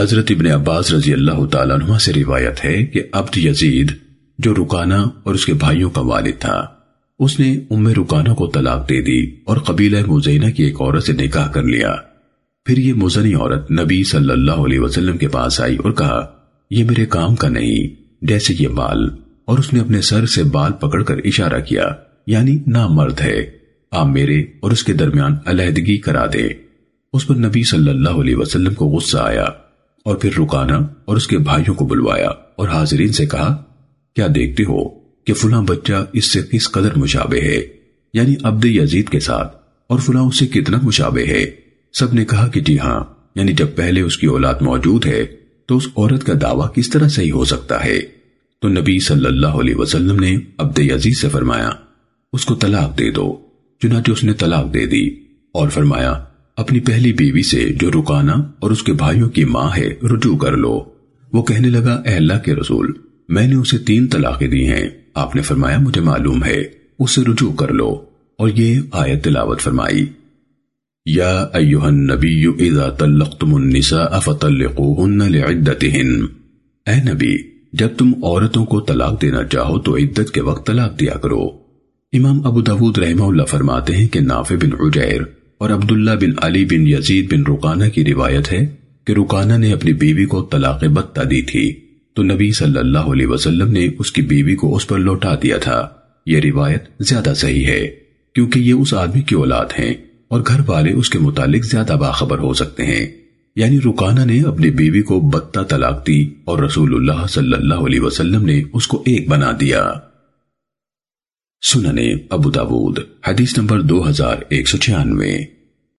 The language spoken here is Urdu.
حضرت ابن عباس رضی اللہ تعالیٰ عنہ سے روایت ہے کہ عبد یزید، جو رکانہ اور اس کے بھائیوں کا والد تھا، اس نے ام رکانہ کو طلاق دے دی اور قبیلہ مزینہ کی ایک عورت سے نکاح کر لیا۔ پھر یہ مزنی عورت نبی صلی اللہ علیہ وسلم کے پاس آئی اور کہا، یہ میرے کام کا نہیں، جیسے یہ بال اور اس نے اپنے سر سے بال پکڑ کر اشارہ کیا یعنی نامرد ہے۔ آپ میرے اور اس کے درمیان علیحدگی کرا دے اس پر نبی صلی اللہ علیہ وسلم کو غصہ آیا۔ اور پھر رکانا اور اس کے بھائیوں کو بلوایا اور حاضرین سے کہا، کیا دیکھتے ہو کہ فلاں بچہ اس سے کس قدر مشابہ ہے؟ یعنی عبد یزید کے ساتھ، اور فلاں اس سے کتنا مشابہ ہے؟ سب نے کہا کہ جی ہاں یعنی جب پہلے اس کی اولاد موجود ہے، تو اس عورت کا دعویٰ کس طرح صحیح ہو سکتا ہے؟ تو نبی صلی اللہ علیہ وسلم نے عبد یزید سے فرمایا، اس کو طلاق دے دو، چنانچہ اس نے طلاق دے دی اور فرمایا اپنی پہلی بیوی سے جو رکانا اور اس کے بھائیوں کی ماں ہے، رجوع کر لو۔ وہ کہنے لگا، اے اللہ کے رسول، میں نے اسے تین طلاقیں دی ہیں۔ آپ نے فرمایا، مجھے معلوم ہے، اسے رجوع کر لو۔ اور یہ آیت تلاوت فرمائی۔ یا ایوہ النبی اذا طلقتم النساء فطلقوهن لعدتهن اے نبی، جب تم عورتوں کو طلاق دینا چاہو تو عدت کے وقت طلاق دیا کرو۔ امام ابو داود رحمہ اللہ فرماتے ہیں کہ نافع بن عجیر اور عبداللہ بن علی بن یزید بن رکانہ کی روایت ہے کہ رکانہ نے اپنی بیوی کو طلاق بتہ دی تھی۔ تو نبی صلی اللہ علیہ وسلم نے اس کی بیوی کو اس پر لوٹا دیا تھا۔ یہ روایت زیادہ صحیح ہے، کیونکہ یہ اس آدمی کی اولاد ہیں اور گھر والے اس کے متعلق زیادہ باخبر ہو سکتے ہیں۔ یعنی رکانہ نے اپنی بیوی کو بتہ طلاق دی اور رسول اللہ صلی اللہ علیہ وسلم نے اس کو ایک بنا دیا۔ سننے ابو داود حدیث نمبر دو ہزار ایک سو چھیانوے۔